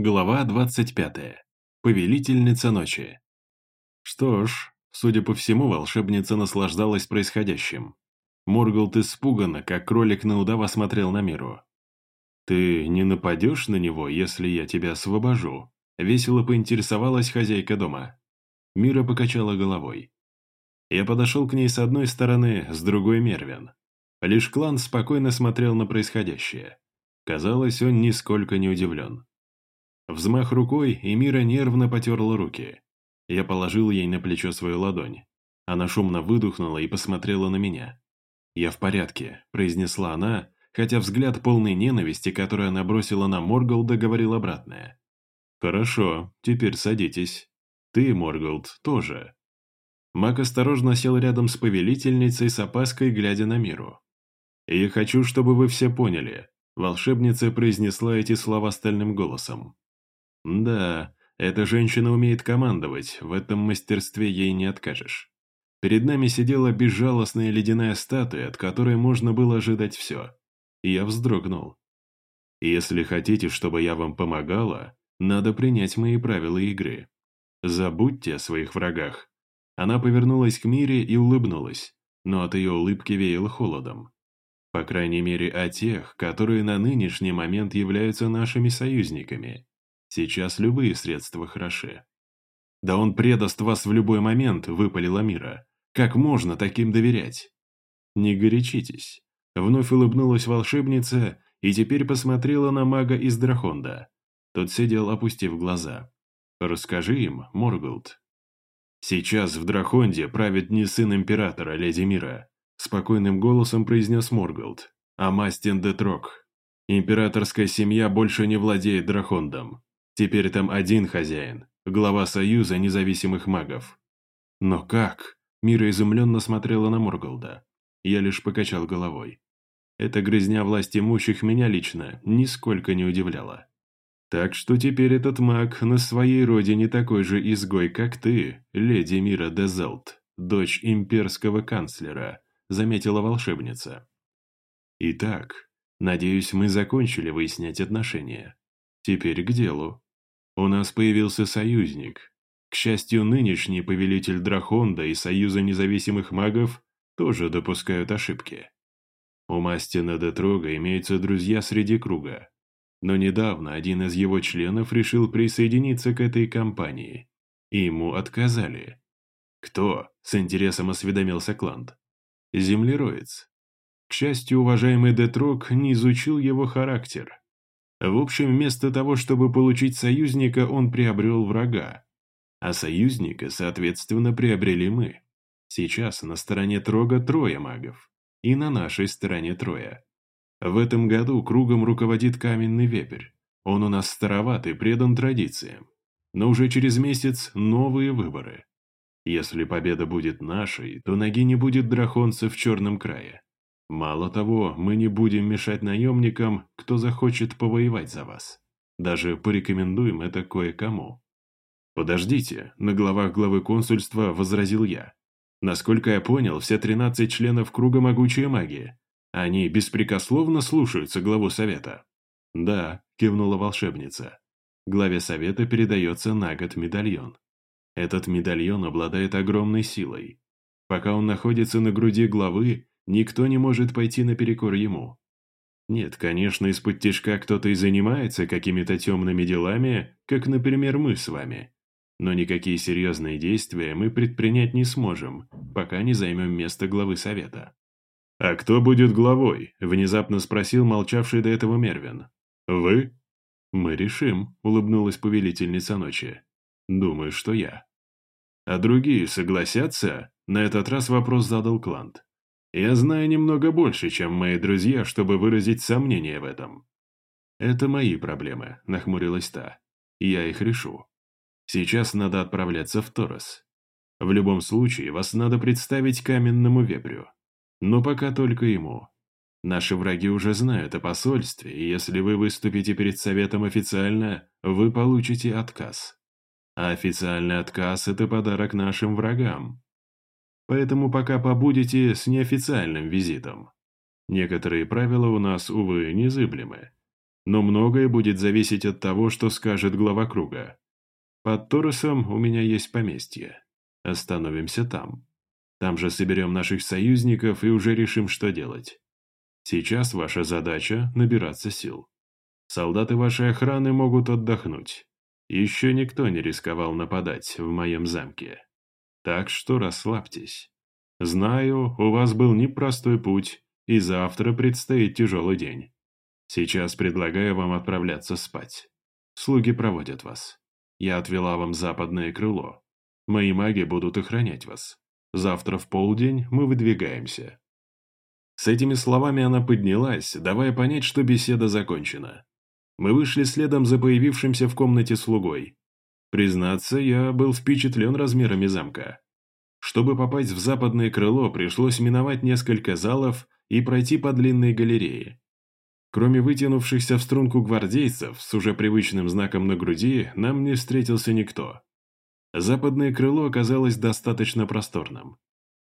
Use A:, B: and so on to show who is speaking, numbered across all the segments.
A: Глава 25. Повелительница ночи. Что ж, судя по всему, волшебница наслаждалась происходящим. Моргалт испуганно, как кролик на удава смотрел на миру. «Ты не нападешь на него, если я тебя освобожу?» Весело поинтересовалась хозяйка дома. Мира покачала головой. Я подошел к ней с одной стороны, с другой Мервин. Лишь клан спокойно смотрел на происходящее. Казалось, он нисколько не удивлен. Взмах рукой, и Мира нервно потерла руки. Я положил ей на плечо свою ладонь. Она шумно выдохнула и посмотрела на меня. «Я в порядке», – произнесла она, хотя взгляд полной ненависти, который она бросила на Морголда, говорил обратное. «Хорошо, теперь садитесь. Ты, Морголд, тоже». Мак осторожно сел рядом с повелительницей с опаской, глядя на миру. «Я хочу, чтобы вы все поняли», – волшебница произнесла эти слова стальным голосом. Да, эта женщина умеет командовать, в этом мастерстве ей не откажешь. Перед нами сидела безжалостная ледяная статуя, от которой можно было ожидать все. Я вздрогнул. Если хотите, чтобы я вам помогала, надо принять мои правила игры. Забудьте о своих врагах. Она повернулась к Мире и улыбнулась, но от ее улыбки веяло холодом. По крайней мере, о тех, которые на нынешний момент являются нашими союзниками. Сейчас любые средства хороши. «Да он предаст вас в любой момент», — выпалила Мира. «Как можно таким доверять?» «Не горячитесь». Вновь улыбнулась волшебница и теперь посмотрела на мага из Драхонда. Тот сидел, опустив глаза. «Расскажи им, Морголд». «Сейчас в Драхонде правит не сын императора, леди Мира», спокойным голосом произнес Морголд, а мастин Детрок. «Императорская семья больше не владеет Драхондом. Теперь там один хозяин, глава Союза независимых магов. Но как? Мира изумленно смотрела на Морголда. Я лишь покачал головой. Эта грызня власть имущих меня лично нисколько не удивляла. Так что теперь этот маг на своей родине такой же изгой, как ты, леди Мира Дезелт, дочь имперского канцлера, заметила волшебница. Итак, надеюсь, мы закончили выяснять отношения. Теперь к делу. У нас появился союзник. К счастью, нынешний повелитель Драхонда и Союза независимых магов тоже допускают ошибки. У Мастина Детрога имеются друзья среди круга. Но недавно один из его членов решил присоединиться к этой компании. И ему отказали. «Кто?» – с интересом осведомился Клант. «Землероец. К счастью, уважаемый Детрог не изучил его характер. В общем, вместо того, чтобы получить союзника, он приобрел врага. А союзника, соответственно, приобрели мы. Сейчас на стороне Трога трое магов. И на нашей стороне трое. В этом году кругом руководит каменный вепрь. Он у нас староват и предан традициям. Но уже через месяц новые выборы. Если победа будет нашей, то ноги не будет драконца в черном крае. Мало того, мы не будем мешать наемникам, кто захочет повоевать за вас. Даже порекомендуем это кое-кому. Подождите, на главах главы консульства возразил я. Насколько я понял, все 13 членов круга могучие маги. Они беспрекословно слушаются главу совета. Да, кивнула волшебница. Главе совета передается на год медальон. Этот медальон обладает огромной силой. Пока он находится на груди главы, Никто не может пойти наперекор ему. Нет, конечно, из-под тяжка кто-то и занимается какими-то темными делами, как, например, мы с вами. Но никакие серьезные действия мы предпринять не сможем, пока не займем место главы совета. «А кто будет главой?» – внезапно спросил молчавший до этого Мервин. «Вы?» «Мы решим», – улыбнулась повелительница ночи. «Думаю, что я». «А другие согласятся?» – на этот раз вопрос задал Клант. Я знаю немного больше, чем мои друзья, чтобы выразить сомнение в этом. Это мои проблемы, нахмурилась та. Я их решу. Сейчас надо отправляться в Торос. В любом случае, вас надо представить каменному вепрю. Но пока только ему. Наши враги уже знают о посольстве, и если вы выступите перед Советом официально, вы получите отказ. А официальный отказ – это подарок нашим врагам. Поэтому пока побудете с неофициальным визитом. Некоторые правила у нас, увы, незыблемы. но многое будет зависеть от того, что скажет глава круга. Под Торосом у меня есть поместье. Остановимся там. Там же соберем наших союзников и уже решим, что делать. Сейчас ваша задача – набираться сил. Солдаты вашей охраны могут отдохнуть. Еще никто не рисковал нападать в моем замке. Так что расслабьтесь. Знаю, у вас был непростой путь, и завтра предстоит тяжелый день. Сейчас предлагаю вам отправляться спать. Слуги проводят вас. Я отвела вам западное крыло. Мои маги будут охранять вас. Завтра в полдень мы выдвигаемся». С этими словами она поднялась, давая понять, что беседа закончена. Мы вышли следом за появившимся в комнате слугой. Признаться, я был впечатлен размерами замка. Чтобы попасть в западное крыло, пришлось миновать несколько залов и пройти по длинной галерее. Кроме вытянувшихся в струнку гвардейцев с уже привычным знаком на груди, нам не встретился никто. Западное крыло оказалось достаточно просторным.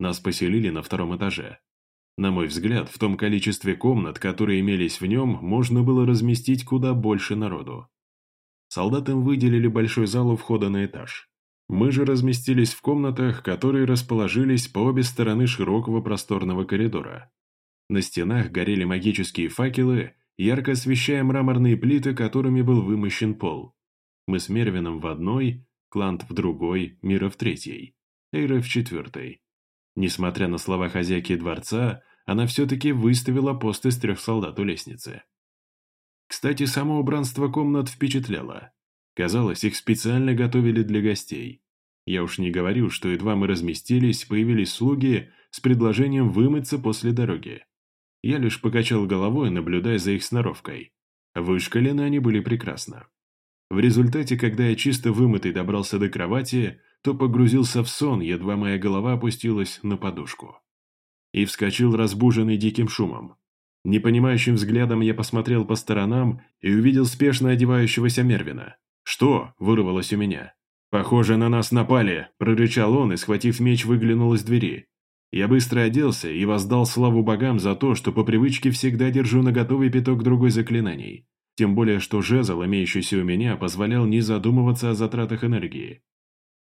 A: Нас поселили на втором этаже. На мой взгляд, в том количестве комнат, которые имелись в нем, можно было разместить куда больше народу. Солдатам выделили большой зал у входа на этаж. Мы же разместились в комнатах, которые расположились по обе стороны широкого просторного коридора. На стенах горели магические факелы, ярко освещая мраморные плиты, которыми был вымощен пол. Мы с Мервином в одной, Клант в другой, Мира в третьей, Эйра в четвертой. Несмотря на слова хозяйки дворца, она все-таки выставила пост из трех солдат у лестницы. Кстати, само убранство комнат впечатляло. Казалось, их специально готовили для гостей. Я уж не говорю, что едва мы разместились, появились слуги с предложением вымыться после дороги. Я лишь покачал головой, наблюдая за их сноровкой. Вышкалены они были прекрасно. В результате, когда я чисто вымытый добрался до кровати, то погрузился в сон, едва моя голова опустилась на подушку. И вскочил разбуженный диким шумом. Непонимающим взглядом я посмотрел по сторонам и увидел спешно одевающегося Мервина. «Что?» – вырвалось у меня. «Похоже, на нас напали!» – прорычал он и, схватив меч, выглянул из двери. Я быстро оделся и воздал славу богам за то, что по привычке всегда держу наготове пяток другой заклинаний. Тем более, что жезл, имеющийся у меня, позволял не задумываться о затратах энергии.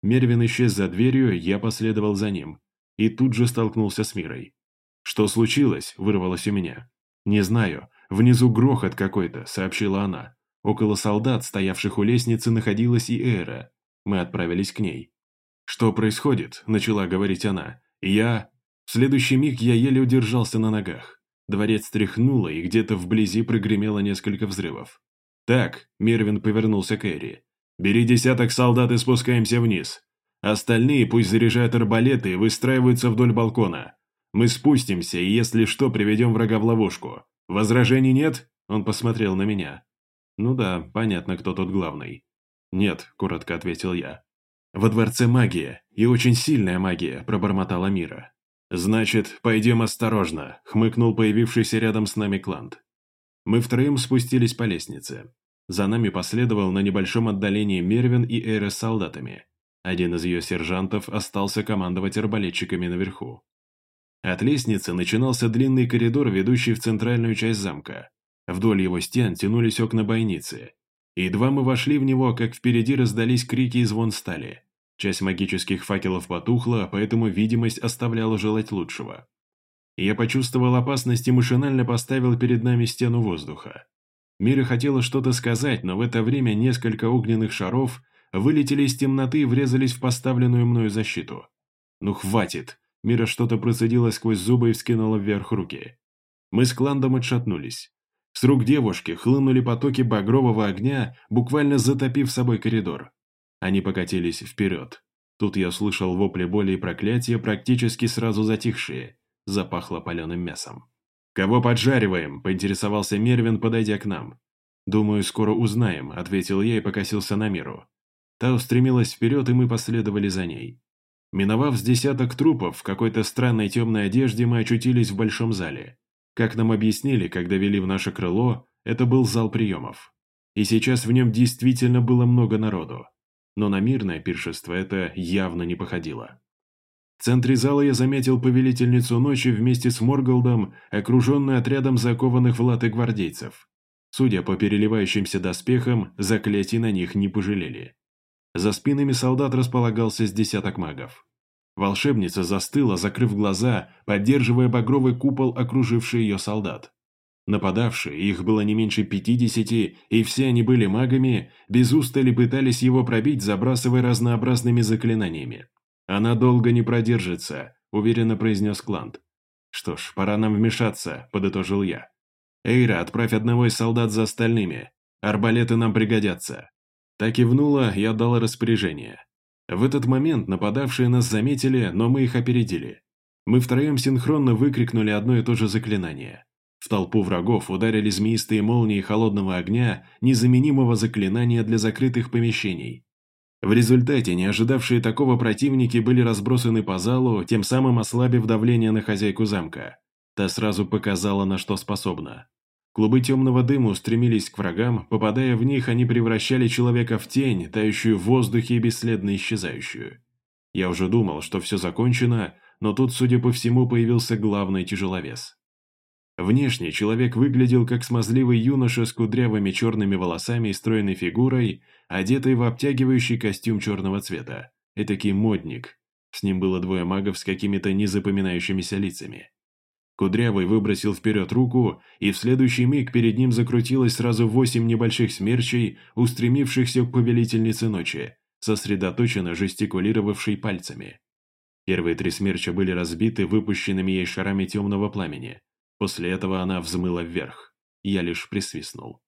A: Мервин исчез за дверью, я последовал за ним. И тут же столкнулся с Мирой. «Что случилось?» – вырвалось у меня. «Не знаю. Внизу грохот какой-то», – сообщила она. Около солдат, стоявших у лестницы, находилась и Эра. Мы отправились к ней. «Что происходит?» – начала говорить она. «Я...» В следующий миг я еле удержался на ногах. Дворец тряхнуло, и где-то вблизи прогремело несколько взрывов. «Так», — Мервин повернулся к Эри, — «бери десяток солдат и спускаемся вниз. Остальные пусть заряжают арбалеты и выстраиваются вдоль балкона. Мы спустимся, и если что, приведем врага в ловушку. Возражений нет?» Он посмотрел на меня. «Ну да, понятно, кто тут главный». «Нет», — коротко ответил я. «Во дворце магия, и очень сильная магия», — пробормотала Мира. «Значит, пойдем осторожно», — хмыкнул появившийся рядом с нами Клант. Мы втроем спустились по лестнице. За нами последовал на небольшом отдалении Мервин и Эйра с солдатами. Один из ее сержантов остался командовать арбалетчиками наверху. От лестницы начинался длинный коридор, ведущий в центральную часть замка. Вдоль его стен тянулись окна бойницы. Едва мы вошли в него, как впереди раздались крики и звон стали. Часть магических факелов потухла, поэтому видимость оставляла желать лучшего. Я почувствовал опасность и машинально поставил перед нами стену воздуха. Мира хотела что-то сказать, но в это время несколько огненных шаров вылетели из темноты и врезались в поставленную мною защиту. «Ну хватит!» Мира что-то процедила сквозь зубы и вскинула вверх руки. Мы с Кландом отшатнулись. С рук девушки хлынули потоки багрового огня, буквально затопив собой коридор. Они покатились вперед. Тут я услышал вопли боли и проклятия, практически сразу затихшие. Запахло паленым мясом. «Кого поджариваем?» – поинтересовался Мервин, подойдя к нам. «Думаю, скоро узнаем», – ответил я и покосился на миру. Та устремилась вперед, и мы последовали за ней. Миновав с десяток трупов, в какой-то странной темной одежде мы очутились в большом зале. Как нам объяснили, когда вели в наше крыло, это был зал приемов. И сейчас в нем действительно было много народу но на мирное пиршество это явно не походило. В центре зала я заметил повелительницу ночи вместе с Морголдом, окруженную отрядом закованных в латы гвардейцев. Судя по переливающимся доспехам, заклятий на них не пожалели. За спинами солдат располагался с десяток магов. Волшебница застыла, закрыв глаза, поддерживая багровый купол, окруживший ее солдат. Нападавшие, их было не меньше пятидесяти, и все они были магами, без устали пытались его пробить, забрасывая разнообразными заклинаниями. «Она долго не продержится», — уверенно произнес Клант. «Что ж, пора нам вмешаться», — подытожил я. «Эйра, отправь одного из солдат за остальными. Арбалеты нам пригодятся». Так кивнула и отдала распоряжение. В этот момент нападавшие нас заметили, но мы их опередили. Мы втроем синхронно выкрикнули одно и то же заклинание. В толпу врагов ударили змеистые молнии холодного огня, незаменимого заклинания для закрытых помещений. В результате не ожидавшие такого противники были разбросаны по залу, тем самым ослабив давление на хозяйку замка. Та сразу показала, на что способна. Клубы темного дыма устремились к врагам, попадая в них, они превращали человека в тень, тающую в воздухе и бесследно исчезающую. Я уже думал, что все закончено, но тут, судя по всему, появился главный тяжеловес. Внешне человек выглядел как смазливый юноша с кудрявыми черными волосами и стройной фигурой, одетый в обтягивающий костюм черного цвета. Этакий модник. С ним было двое магов с какими-то незапоминающимися лицами. Кудрявый выбросил вперед руку, и в следующий миг перед ним закрутилось сразу восемь небольших смерчей, устремившихся к повелительнице ночи, сосредоточенно жестикулировавшей пальцами. Первые три смерча были разбиты выпущенными ей шарами темного пламени, После этого она взмыла вверх. Я лишь присвистнул.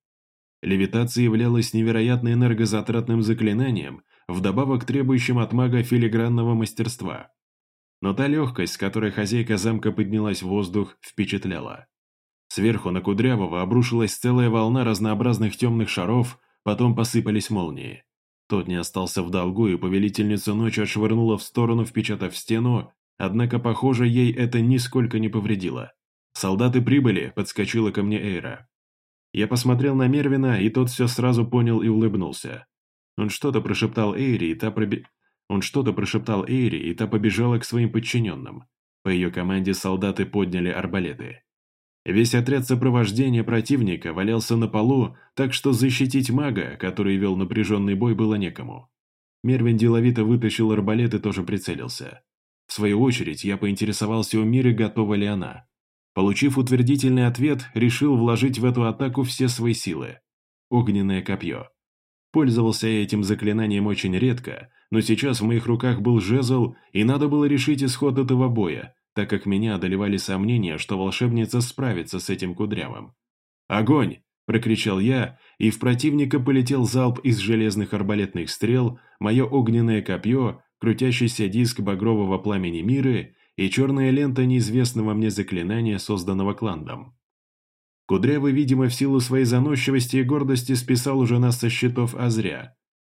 A: Левитация являлась невероятно энергозатратным заклинанием, вдобавок требующим от мага филигранного мастерства. Но та легкость, с которой хозяйка замка поднялась в воздух, впечатляла. Сверху на Кудрявого обрушилась целая волна разнообразных темных шаров, потом посыпались молнии. Тот не остался в долгу, и повелительница ночи отшвырнула в сторону, впечатав стену, однако, похоже, ей это нисколько не повредило. «Солдаты прибыли», — подскочила ко мне Эйра. Я посмотрел на Мервина, и тот все сразу понял и улыбнулся. Он что-то прошептал Эйри, и та проби... Он что-то прошептал Эйри, и та побежала к своим подчиненным. По ее команде солдаты подняли арбалеты. Весь отряд сопровождения противника валялся на полу, так что защитить мага, который вел напряженный бой, было некому. Мервин деловито вытащил арбалет и тоже прицелился. В свою очередь, я поинтересовался у Миры, готова ли она. Получив утвердительный ответ, решил вложить в эту атаку все свои силы. Огненное копье. Пользовался я этим заклинанием очень редко, но сейчас в моих руках был жезл, и надо было решить исход этого боя, так как меня одолевали сомнения, что волшебница справится с этим кудрявым. «Огонь!» – прокричал я, и в противника полетел залп из железных арбалетных стрел, мое огненное копье, крутящийся диск багрового пламени мира и черная лента неизвестного мне заклинания, созданного кландом. Кудрявый, видимо, в силу своей заносчивости и гордости списал уже нас со счетов, а.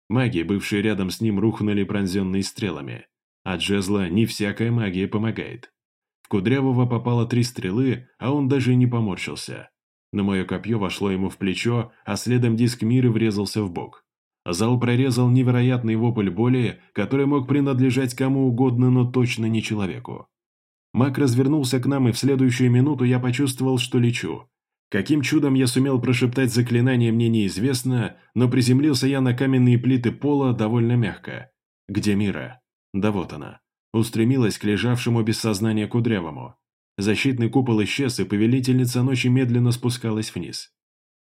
A: Маги, бывшие рядом с ним, рухнули пронзенные стрелами. От жезла не всякая магия помогает. В Кудрявого попало три стрелы, а он даже не поморщился. Но мое копье вошло ему в плечо, а следом диск мира врезался в бок. Зал прорезал невероятный вопль боли, который мог принадлежать кому угодно, но точно не человеку. Маг развернулся к нам, и в следующую минуту я почувствовал, что лечу. Каким чудом я сумел прошептать заклинание, мне неизвестно, но приземлился я на каменные плиты пола довольно мягко. Где Мира? Да вот она. Устремилась к лежавшему без сознания кудрявому. Защитный купол исчез, и повелительница ночи медленно спускалась вниз.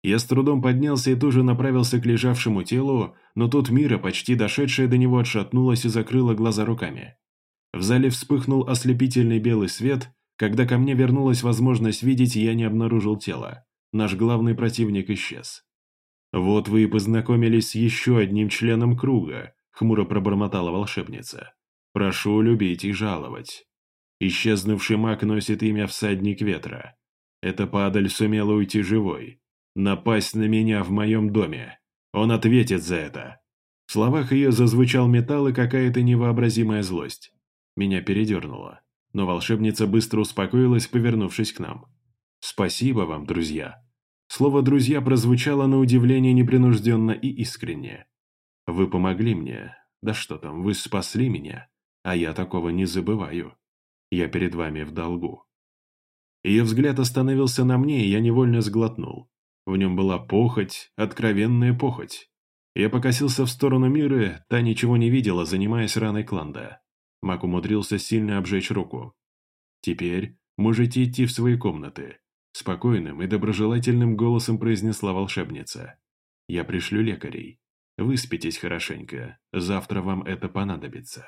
A: Я с трудом поднялся и тоже направился к лежавшему телу, но тут Мира, почти дошедшая до него, отшатнулась и закрыла глаза руками. В зале вспыхнул ослепительный белый свет. Когда ко мне вернулась возможность видеть, я не обнаружил тело. Наш главный противник исчез. «Вот вы и познакомились с еще одним членом круга», — хмуро пробормотала волшебница. «Прошу любить и жаловать. Исчезнувший маг носит имя «Всадник ветра». Эта падаль сумела уйти живой. Напасть на меня в моем доме. Он ответит за это». В словах ее зазвучал металл и какая-то невообразимая злость. Меня передернуло, но волшебница быстро успокоилась, повернувшись к нам. «Спасибо вам, друзья». Слово «друзья» прозвучало на удивление непринужденно и искренне. «Вы помогли мне. Да что там, вы спасли меня. А я такого не забываю. Я перед вами в долгу». Ее взгляд остановился на мне, и я невольно сглотнул. В нем была похоть, откровенная похоть. Я покосился в сторону Миры, та ничего не видела, занимаясь раной Кланда. Мак умудрился сильно обжечь руку. «Теперь можете идти в свои комнаты», – спокойным и доброжелательным голосом произнесла волшебница. «Я пришлю лекарей. Выспитесь хорошенько, завтра вам это понадобится».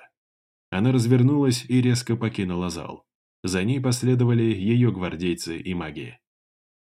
A: Она развернулась и резко покинула зал. За ней последовали ее гвардейцы и маги.